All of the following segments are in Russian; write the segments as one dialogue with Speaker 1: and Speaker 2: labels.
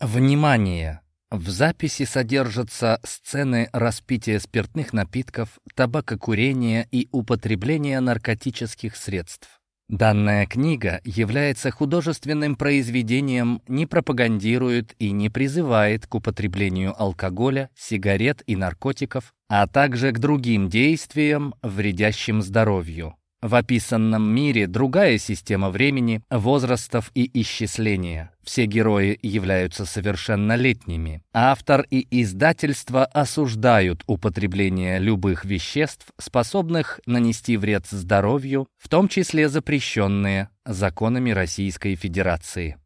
Speaker 1: Внимание! В записи содержатся сцены распития спиртных напитков, табакокурения и употребления наркотических средств. Данная книга является художественным произведением, не пропагандирует и не призывает к употреблению алкоголя, сигарет и наркотиков, а также к другим действиям, вредящим здоровью. В описанном мире другая система времени, возрастов и исчисления. Все герои являются совершеннолетними. Автор и издательство осуждают употребление любых веществ, способных нанести вред здоровью, в том числе запрещенные законами Российской Федерации.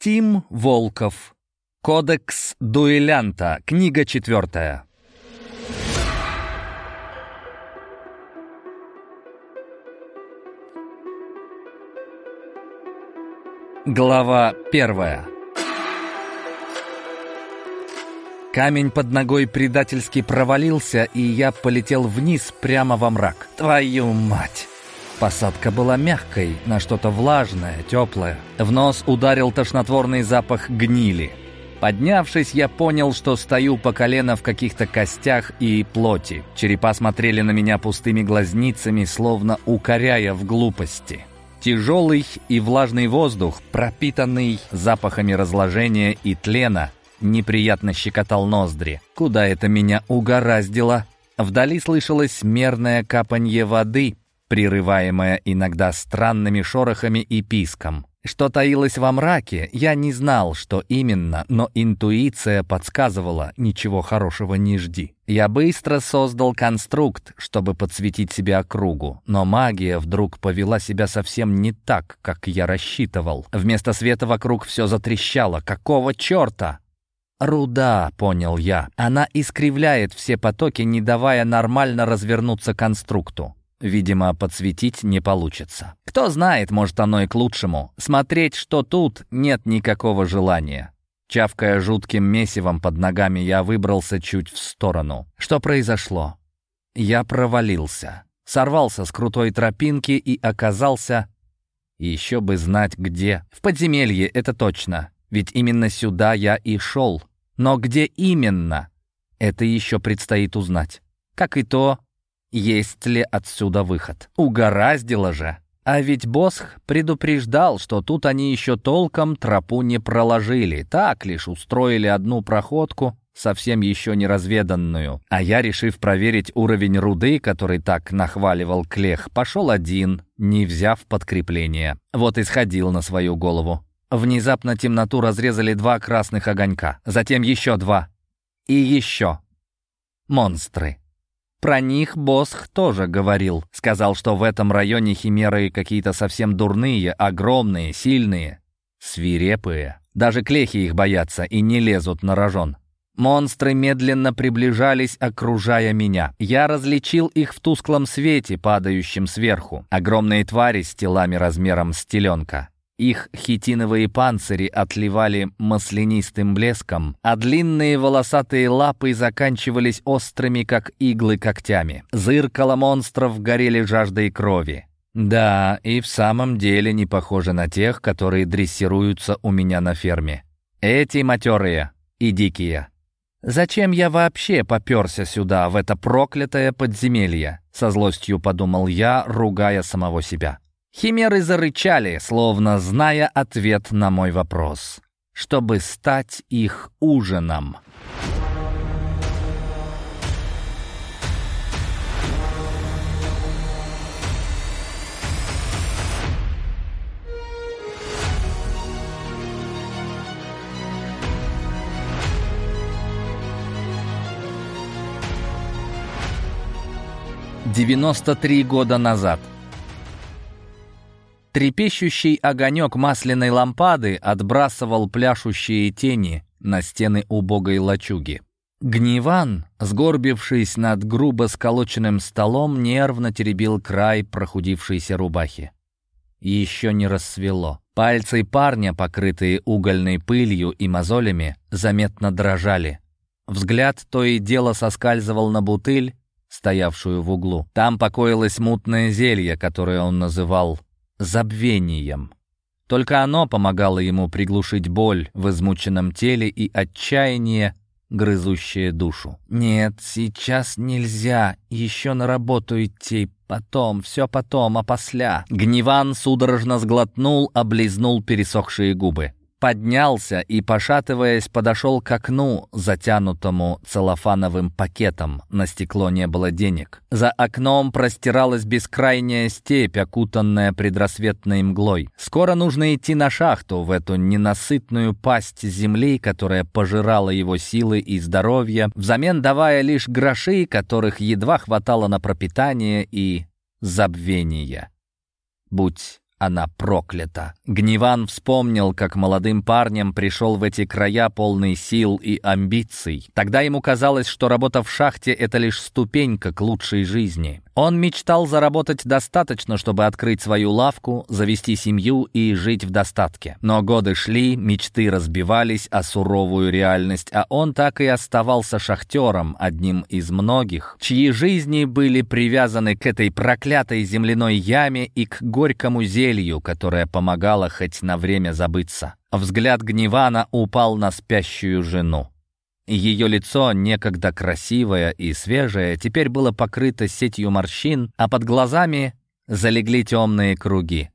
Speaker 1: Тим Волков. Кодекс дуэлянта. Книга четвертая. Глава первая Камень под ногой предательски провалился, и я полетел вниз прямо во мрак. Твою мать! Посадка была мягкой, на что-то влажное, теплое. В нос ударил тошнотворный запах гнили. Поднявшись, я понял, что стою по колено в каких-то костях и плоти. Черепа смотрели на меня пустыми глазницами, словно укоряя в глупости. Тяжелый и влажный воздух, пропитанный запахами разложения и тлена, неприятно щекотал ноздри. Куда это меня угораздило? Вдали слышалось мерное капанье воды, прерываемое иногда странными шорохами и писком. Что таилось во мраке, я не знал, что именно, но интуиция подсказывала «ничего хорошего не жди». Я быстро создал конструкт, чтобы подсветить себе округу, но магия вдруг повела себя совсем не так, как я рассчитывал. Вместо света вокруг все затрещало. Какого черта? «Руда», — понял я. Она искривляет все потоки, не давая нормально развернуться конструкту. Видимо, подсветить не получится. Кто знает, может, оно и к лучшему. Смотреть, что тут, нет никакого желания. Чавкая жутким месивом под ногами, я выбрался чуть в сторону. Что произошло? Я провалился. Сорвался с крутой тропинки и оказался... Еще бы знать где. В подземелье, это точно. Ведь именно сюда я и шел. Но где именно? Это еще предстоит узнать. Как и то, есть ли отсюда выход. Угораздило же. А ведь Босх предупреждал, что тут они еще толком тропу не проложили, так лишь устроили одну проходку, совсем еще не разведанную. А я, решив проверить уровень руды, который так нахваливал Клех, пошел один, не взяв подкрепление. Вот и сходил на свою голову. Внезапно темноту разрезали два красных огонька, затем еще два. И еще. Монстры. Про них Босх тоже говорил. Сказал, что в этом районе химеры какие-то совсем дурные, огромные, сильные, свирепые. Даже клехи их боятся и не лезут на рожон. Монстры медленно приближались, окружая меня. Я различил их в тусклом свете, падающем сверху. Огромные твари с телами размером с теленка. Их хитиновые панцири отливали маслянистым блеском, а длинные волосатые лапы заканчивались острыми, как иглы, когтями. Зыркало монстров горели жаждой крови. Да, и в самом деле не похожи на тех, которые дрессируются у меня на ферме. Эти матерые и дикие. «Зачем я вообще попёрся сюда, в это проклятое подземелье?» Со злостью подумал я, ругая самого себя. Химеры зарычали, словно зная ответ на мой вопрос, чтобы стать их ужином. Девяносто три года назад – Трепещущий огонек масляной лампады отбрасывал пляшущие тени на стены убогой лачуги. Гневан, сгорбившись над грубо сколоченным столом, нервно теребил край прохудившейся рубахи. Еще не рассвело. Пальцы парня, покрытые угольной пылью и мозолями, заметно дрожали. Взгляд то и дело соскальзывал на бутыль, стоявшую в углу. Там покоилось мутное зелье, которое он называл забвением. Только оно помогало ему приглушить боль в измученном теле и отчаяние, грызущее душу. «Нет, сейчас нельзя. Еще на работу идти. Потом, все потом, а после». Гневан судорожно сглотнул, облизнул пересохшие губы поднялся и, пошатываясь, подошел к окну, затянутому целлофановым пакетом. На стекло не было денег. За окном простиралась бескрайняя степь, окутанная предрассветной мглой. Скоро нужно идти на шахту, в эту ненасытную пасть земли, которая пожирала его силы и здоровье, взамен давая лишь гроши, которых едва хватало на пропитание и забвение. Будь она проклята. Гневан вспомнил, как молодым парнем пришел в эти края полный сил и амбиций. Тогда ему казалось, что работа в шахте — это лишь ступенька к лучшей жизни. Он мечтал заработать достаточно, чтобы открыть свою лавку, завести семью и жить в достатке. Но годы шли, мечты разбивались о суровую реальность, а он так и оставался шахтером, одним из многих, чьи жизни были привязаны к этой проклятой земляной яме и к горькому зелью, которое помогало хоть на время забыться. Взгляд Гневана упал на спящую жену. Ее лицо, некогда красивое и свежее, теперь было покрыто сетью морщин, а под глазами залегли темные круги.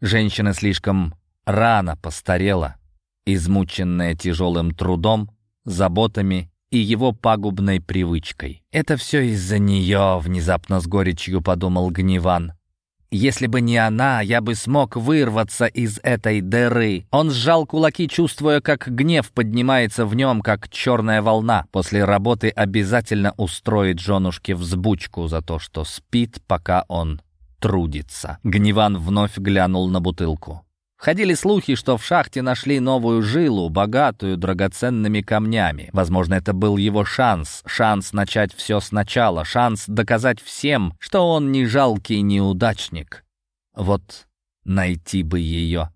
Speaker 1: Женщина слишком рано постарела, измученная тяжелым трудом, заботами и его пагубной привычкой. «Это все из-за нее», — внезапно с горечью подумал Гневан. Если бы не она, я бы смог вырваться из этой дыры. Он сжал кулаки, чувствуя, как гнев поднимается в нем, как черная волна. После работы обязательно устроит женушке взбучку за то, что спит, пока он трудится. Гневан вновь глянул на бутылку. Ходили слухи, что в шахте нашли новую жилу, богатую драгоценными камнями. Возможно, это был его шанс. Шанс начать все сначала. Шанс доказать всем, что он не жалкий неудачник. Вот найти бы ее.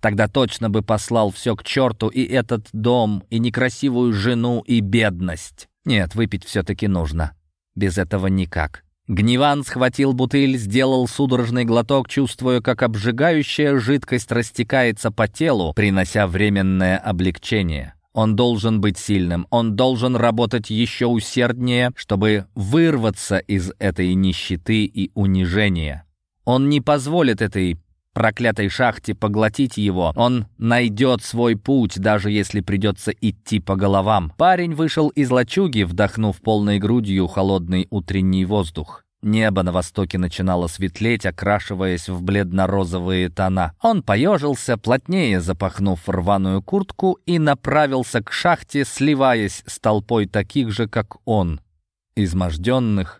Speaker 1: Тогда точно бы послал все к черту и этот дом, и некрасивую жену, и бедность. Нет, выпить все-таки нужно. Без этого никак. Гневан схватил бутыль, сделал судорожный глоток, чувствуя, как обжигающая жидкость растекается по телу, принося временное облегчение. Он должен быть сильным, он должен работать еще усерднее, чтобы вырваться из этой нищеты и унижения. Он не позволит этой проклятой шахте поглотить его. Он найдет свой путь, даже если придется идти по головам. Парень вышел из лачуги, вдохнув полной грудью холодный утренний воздух. Небо на востоке начинало светлеть, окрашиваясь в бледно-розовые тона. Он поежился, плотнее запахнув рваную куртку, и направился к шахте, сливаясь с толпой таких же, как он, изможденных,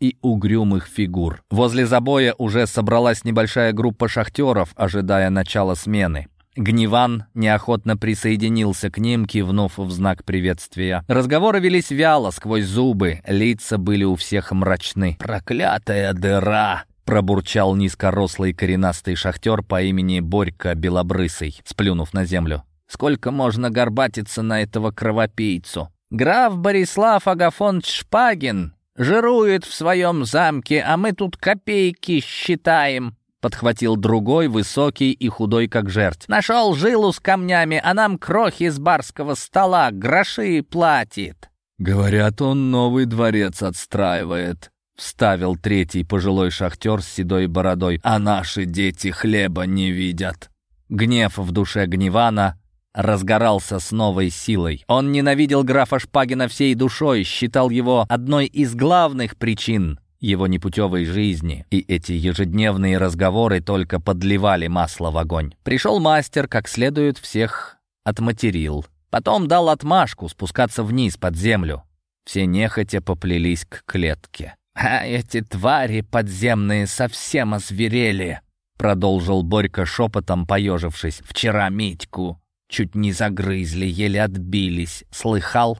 Speaker 1: и угрюмых фигур. Возле забоя уже собралась небольшая группа шахтеров, ожидая начала смены. Гневан неохотно присоединился к ним, кивнув в знак приветствия. Разговоры велись вяло, сквозь зубы, лица были у всех мрачны. «Проклятая дыра!» пробурчал низкорослый коренастый шахтер по имени Борька Белобрысый, сплюнув на землю. «Сколько можно горбатиться на этого кровопийцу?» «Граф Борислав Агафонович Шпагин Жирует в своем замке, а мы тут копейки считаем». Подхватил другой, высокий и худой, как жерть. «Нашел жилу с камнями, а нам крохи с барского стола, гроши платит».
Speaker 2: «Говорят, он новый дворец отстраивает», — вставил третий пожилой шахтер с седой бородой. «А наши дети хлеба не видят».
Speaker 1: Гнев в душе Гневана разгорался с новой силой. Он ненавидел графа Шпагина всей душой, считал его одной из главных причин его непутевой жизни, и эти ежедневные разговоры только подливали масло в огонь. Пришел мастер, как следует всех отматерил. Потом дал отмашку спускаться вниз под землю. Все нехотя поплелись к клетке. «А эти твари подземные совсем озверели!» Продолжил Борька шепотом, поежившись. «Вчера Митьку Чуть не загрызли, еле отбились. Слыхал?»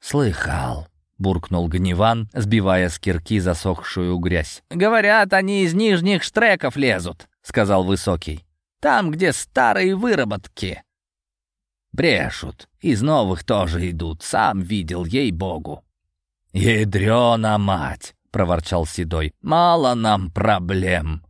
Speaker 1: «Слыхал», — буркнул Гневан, сбивая с кирки засохшую грязь. «Говорят, они из нижних штреков лезут», — сказал Высокий. «Там, где старые выработки». «Брешут. Из новых тоже идут. Сам видел, ей-богу». «Ядрена мать!» — проворчал Седой. «Мало нам проблем.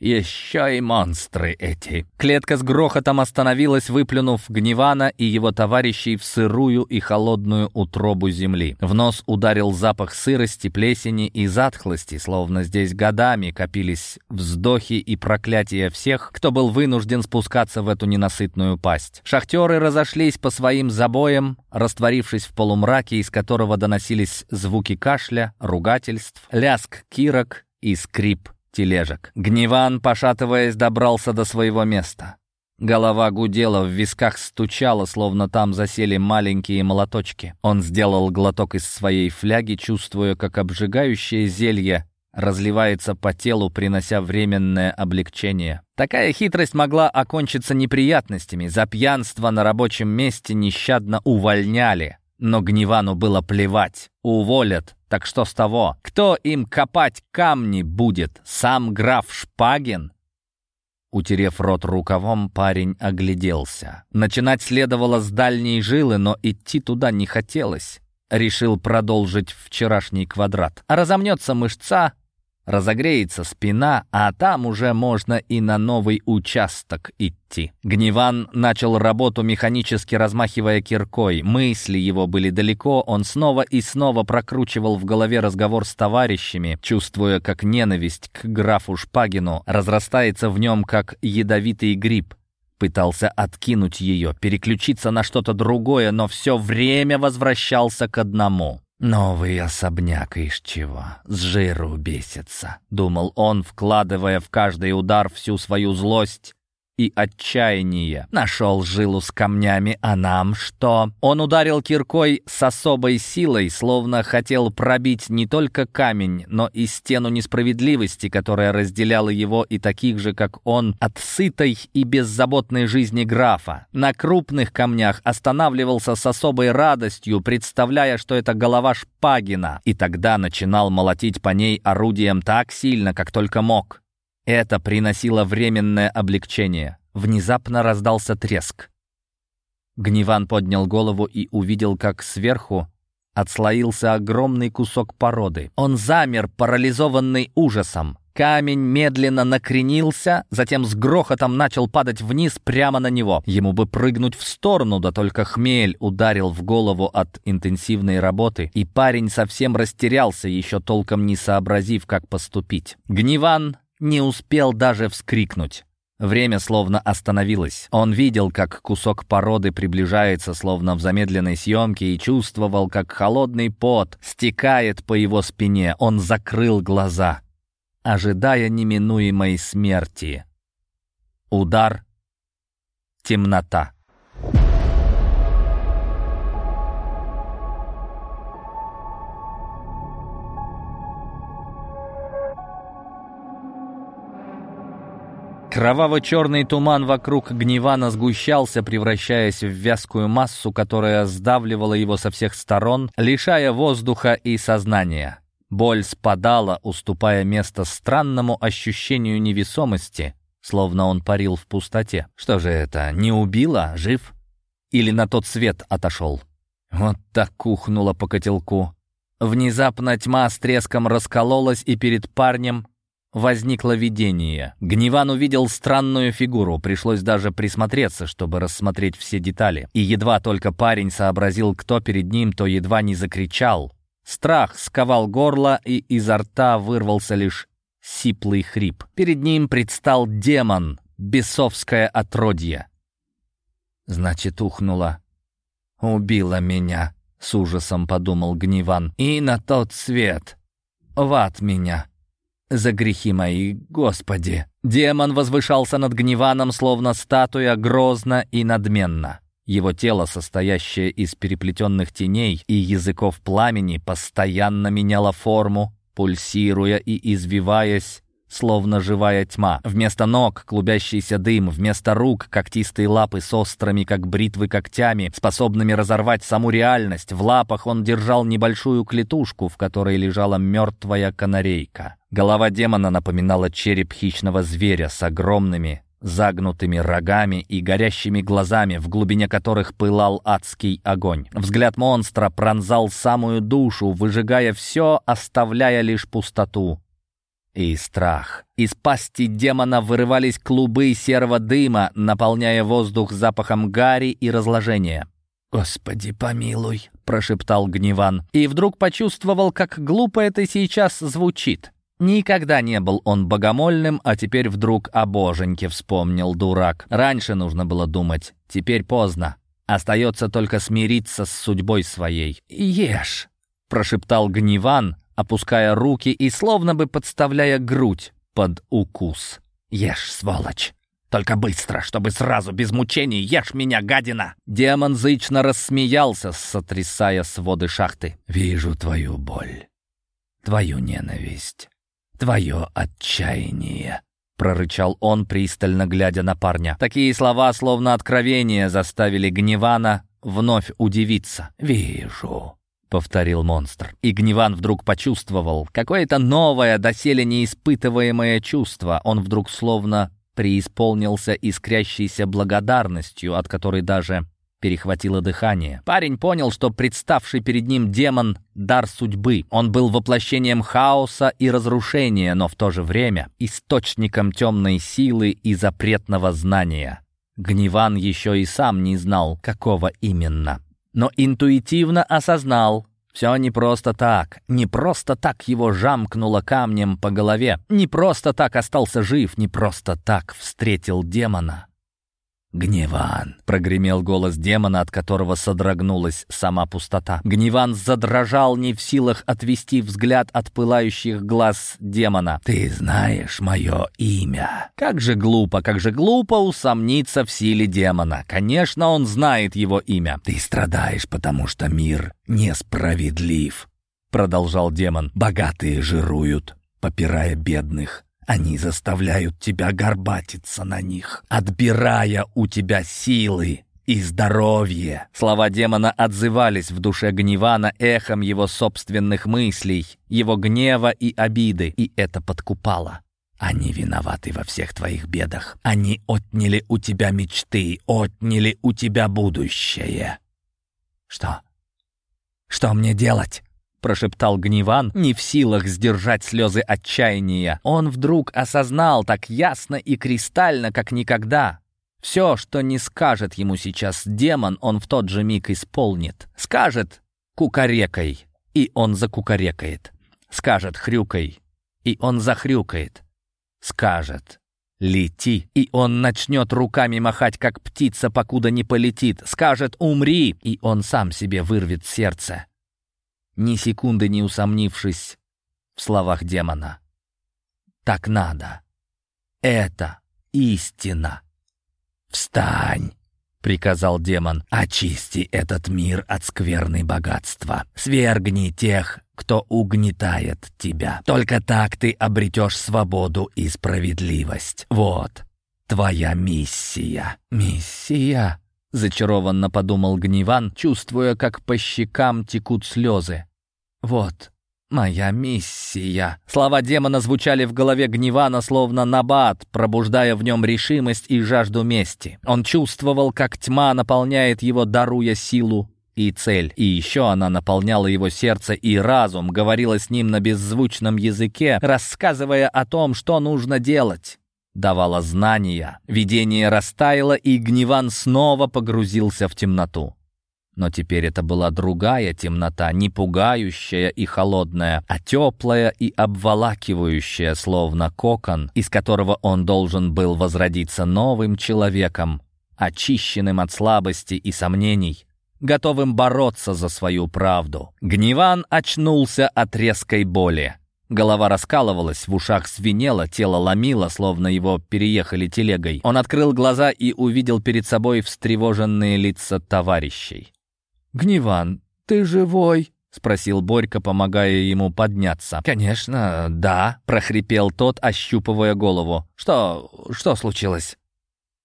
Speaker 1: Еще и монстры эти. Клетка с грохотом остановилась, выплюнув Гневана и его товарищей в сырую и холодную утробу земли. В нос ударил запах сырости, плесени и затхлости, словно здесь годами копились вздохи и проклятия всех, кто был вынужден спускаться в эту ненасытную пасть. Шахтеры разошлись по своим забоям, растворившись в полумраке, из которого доносились звуки кашля, ругательств, ляск кирок и скрип тележек. Гневан, пошатываясь, добрался до своего места. Голова гудела, в висках стучала, словно там засели маленькие молоточки. Он сделал глоток из своей фляги, чувствуя, как обжигающее зелье разливается по телу, принося временное облегчение. Такая хитрость могла окончиться неприятностями. За пьянство на рабочем месте нещадно увольняли. Но Гневану было плевать. Уволят, так что с того? Кто им копать камни будет? Сам граф Шпагин? Утерев рот рукавом, парень огляделся. Начинать следовало с дальней жилы, но идти туда не хотелось. Решил продолжить вчерашний квадрат. Разомнется мышца, разогреется спина, а там уже можно и на новый участок идти. Гневан начал работу, механически размахивая киркой. Мысли его были далеко, он снова и снова прокручивал в голове разговор с товарищами, чувствуя, как ненависть к графу Шпагину разрастается в нем, как ядовитый гриб. Пытался откинуть ее, переключиться на что-то другое, но все время возвращался к одному. «Новый особняк из чего? С жиру бесится», — думал он, вкладывая в каждый удар всю свою злость и отчаяние. Нашел жилу с камнями, а нам что? Он ударил киркой с особой силой, словно хотел пробить не только камень, но и стену несправедливости, которая разделяла его и таких же, как он, от сытой и беззаботной жизни графа. На крупных камнях останавливался с особой радостью, представляя, что это голова Шпагина, и тогда начинал молотить по ней орудием так сильно, как только мог. Это приносило временное облегчение. Внезапно раздался треск. Гневан поднял голову и увидел, как сверху отслоился огромный кусок породы. Он замер, парализованный ужасом. Камень медленно накренился, затем с грохотом начал падать вниз прямо на него. Ему бы прыгнуть в сторону, да только хмель ударил в голову от интенсивной работы, и парень совсем растерялся, еще толком не сообразив, как поступить. Гневан не успел даже вскрикнуть. Время словно остановилось. Он видел, как кусок породы приближается, словно в замедленной съемке, и чувствовал, как холодный пот стекает по его спине. Он закрыл глаза, ожидая неминуемой смерти. Удар. Темнота. Кроваво-черный туман вокруг гневана сгущался, превращаясь в вязкую массу, которая сдавливала его со всех сторон, лишая воздуха и сознания. Боль спадала, уступая место странному ощущению невесомости, словно он парил в пустоте. Что же это, не убило, жив? Или на тот свет отошел? Вот так кухнуло по котелку. Внезапно тьма с треском раскололась, и перед парнем возникло видение. Гневан увидел странную фигуру, пришлось даже присмотреться, чтобы рассмотреть все детали. И едва только парень сообразил, кто перед ним, то едва не закричал. Страх сковал горло, и изо рта вырвался лишь сиплый хрип. Перед ним предстал демон, бесовское отродье. Значит, ухнула. «Убила меня», — с ужасом подумал Гневан. «И на тот свет. В ад меня» за грехи мои, Господи!» Демон возвышался над гневаном, словно статуя, грозно и надменно. Его тело, состоящее из переплетенных теней и языков пламени, постоянно меняло форму, пульсируя и извиваясь, словно живая тьма. Вместо ног клубящийся дым, вместо рук когтистые лапы с острыми, как бритвы, когтями, способными разорвать саму реальность. В лапах он держал небольшую клетушку, в которой лежала мертвая канарейка. Голова демона напоминала череп хищного зверя с огромными, загнутыми рогами и горящими глазами, в глубине которых пылал адский огонь. Взгляд монстра пронзал самую душу, выжигая все, оставляя лишь пустоту и страх. Из пасти демона вырывались клубы серого дыма, наполняя воздух запахом гари и разложения. «Господи, помилуй!» — прошептал Гневан. И вдруг почувствовал, как глупо это сейчас звучит. Никогда не был он богомольным, а теперь вдруг о боженьке вспомнил дурак. Раньше нужно было думать, теперь поздно. Остается только смириться с судьбой своей. «Ешь!» — прошептал Гневан, опуская руки и словно бы подставляя грудь под укус. «Ешь, сволочь! Только быстро, чтобы сразу, без мучений, ешь меня, гадина!» Демон зычно рассмеялся, сотрясая своды шахты. «Вижу твою боль, твою ненависть, твое отчаяние». Прорычал он, пристально глядя на парня. Такие слова, словно откровение, заставили Гневана вновь удивиться. «Вижу. — повторил монстр. И Гневан вдруг почувствовал какое-то новое, доселе неиспытываемое чувство. Он вдруг словно преисполнился искрящейся благодарностью, от которой даже перехватило дыхание. Парень понял, что представший перед ним демон — дар судьбы. Он был воплощением хаоса и разрушения, но в то же время источником темной силы и запретного знания. Гневан еще и сам не знал, какого именно но интуитивно осознал, все не просто так. Не просто так его жамкнуло камнем по голове. Не просто так остался жив. Не просто так встретил демона. «Гневан!» — прогремел голос демона, от которого содрогнулась сама пустота. Гневан задрожал, не в силах отвести взгляд от пылающих глаз демона. «Ты знаешь мое имя!» Как же глупо, как же глупо усомниться в силе демона. Конечно, он знает его имя. «Ты страдаешь, потому что мир несправедлив!» — продолжал демон. «Богатые жируют, попирая бедных. Они заставляют тебя горбатиться на них, отбирая у тебя силы и здоровье. Слова демона отзывались в душе Гневана эхом его собственных мыслей, его гнева и обиды, и это подкупало. Они виноваты во всех твоих бедах. Они отняли у тебя мечты, отняли у тебя будущее. Что? Что мне делать? — прошептал Гневан, не в силах сдержать слезы отчаяния. Он вдруг осознал так ясно и кристально, как никогда. Все, что не скажет ему сейчас демон, он в тот же миг исполнит. Скажет кукарекой, и он закукарекает. Скажет хрюкой, и он захрюкает. Скажет «Лети», и он начнет руками махать, как птица, покуда не полетит. Скажет «Умри», и он сам себе вырвет сердце ни секунды не усомнившись в словах демона. «Так надо. Это истина. Встань!» — приказал демон. «Очисти этот мир от скверны богатства. Свергни тех, кто угнетает тебя. Только так ты обретешь свободу и справедливость. Вот твоя миссия». «Миссия?» — зачарованно подумал Гневан, чувствуя, как по щекам текут слезы. «Вот моя миссия». Слова демона звучали в голове Гневана словно набат, пробуждая в нем решимость и жажду мести. Он чувствовал, как тьма наполняет его, даруя силу и цель. И еще она наполняла его сердце и разум, говорила с ним на беззвучном языке, рассказывая о том, что нужно делать. Давала знания. Видение растаяло, и Гневан снова погрузился в темноту. Но теперь это была другая темнота, не пугающая и холодная, а теплая и обволакивающая, словно кокон, из которого он должен был возродиться новым человеком, очищенным от слабости и сомнений, готовым бороться за свою правду. Гневан очнулся от резкой боли. Голова раскалывалась, в ушах свинело, тело ломило, словно его переехали телегой. Он открыл глаза и увидел перед собой встревоженные лица товарищей. «Гневан, ты живой?» — спросил Борька, помогая ему подняться. «Конечно, да», — прохрипел тот, ощупывая голову. «Что... что случилось?»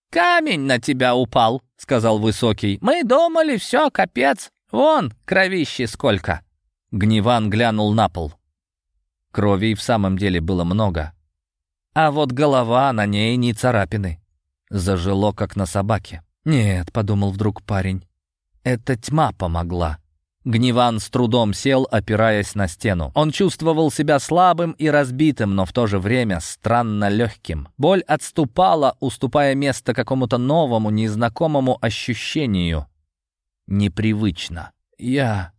Speaker 1: «Камень на тебя упал», — сказал Высокий. «Мы думали, все, капец. Вон, кровищи сколько». Гневан глянул на пол. Крови и в самом деле было много. А вот голова, на ней не царапины. Зажило, как на собаке. «Нет», — подумал вдруг парень, это тьма помогла. Гневан с трудом сел, опираясь на стену. Он чувствовал себя слабым и разбитым, но в то же время странно легким. Боль отступала, уступая место какому-то новому, незнакомому ощущению. Непривычно. «Я...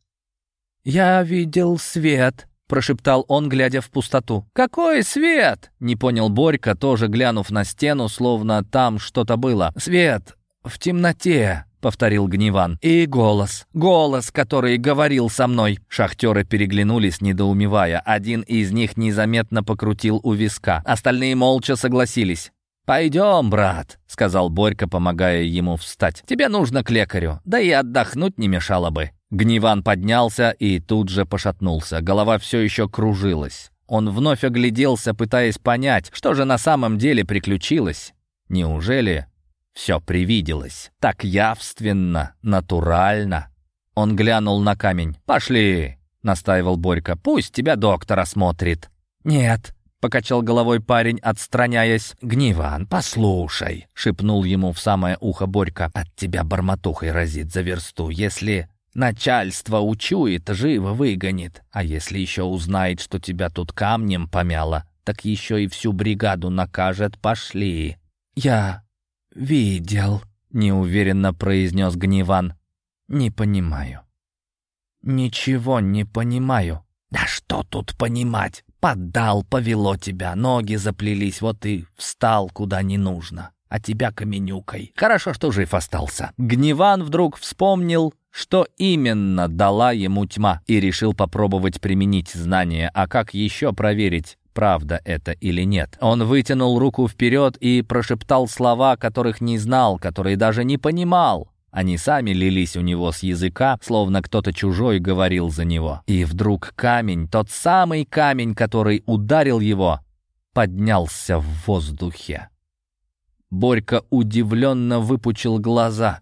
Speaker 1: я видел свет», — прошептал он, глядя в пустоту. «Какой свет?» — не понял Борька, тоже глянув на стену, словно там что-то было. «Свет в темноте», повторил Гневан. «И голос. Голос, который говорил со мной». Шахтеры переглянулись, недоумевая. Один из них незаметно покрутил у виска. Остальные молча согласились. «Пойдем, брат», — сказал Борька, помогая ему встать. «Тебе нужно к лекарю, да и отдохнуть не мешало бы». Гневан поднялся и тут же пошатнулся. Голова все еще кружилась. Он вновь огляделся, пытаясь понять, что же на самом деле приключилось. Неужели все привиделось. Так явственно, натурально. Он глянул на камень. «Пошли!» — настаивал Борька. «Пусть тебя доктор осмотрит». «Нет», — покачал головой парень, отстраняясь. «Гниван, послушай», — шепнул ему в самое ухо Борька. «От тебя бормотухой разит за версту. Если начальство учует, живо выгонит. А если еще узнает, что тебя тут камнем помяло, так еще и всю бригаду накажет. Пошли». «Я «Видел», — неуверенно произнес Гневан. «Не понимаю». «Ничего не понимаю». «Да что тут понимать? Поддал, повело тебя, ноги заплелись, вот и встал куда не нужно, а тебя каменюкой. Хорошо, что жив остался». Гневан вдруг вспомнил, что именно дала ему тьма, и решил попробовать применить знания, а как еще проверить, правда это или нет. Он вытянул руку вперед и прошептал слова, которых не знал, которые даже не понимал. Они сами лились у него с языка, словно кто-то чужой говорил за него. И вдруг камень, тот самый камень, который ударил его, поднялся в воздухе. Борька удивленно выпучил глаза.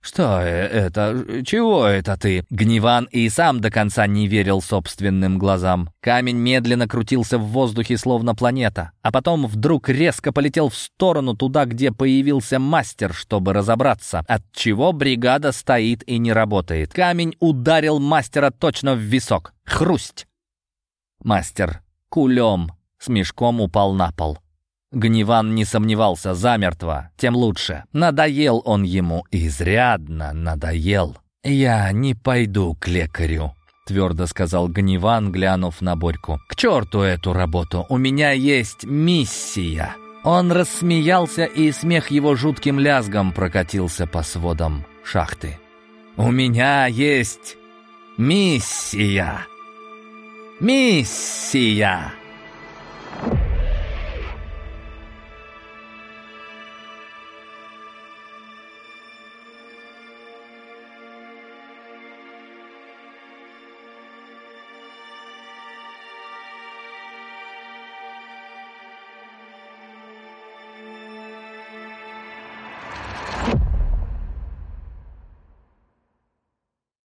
Speaker 1: «Что это? Чего это ты?» Гневан и сам до конца не верил собственным глазам. Камень медленно крутился в воздухе, словно планета, а потом вдруг резко полетел в сторону туда, где появился мастер, чтобы разобраться, от чего бригада стоит и не работает. Камень ударил мастера точно в висок. Хрусть! Мастер кулем с мешком упал на пол. Гневан не сомневался, замертво, тем лучше. Надоел он ему, изрядно надоел. «Я не пойду к лекарю», — твердо сказал Гневан, глянув на Борьку. «К черту эту работу! У меня есть миссия!» Он рассмеялся, и смех его жутким лязгом прокатился по сводам шахты. «У меня есть миссия! Миссия!»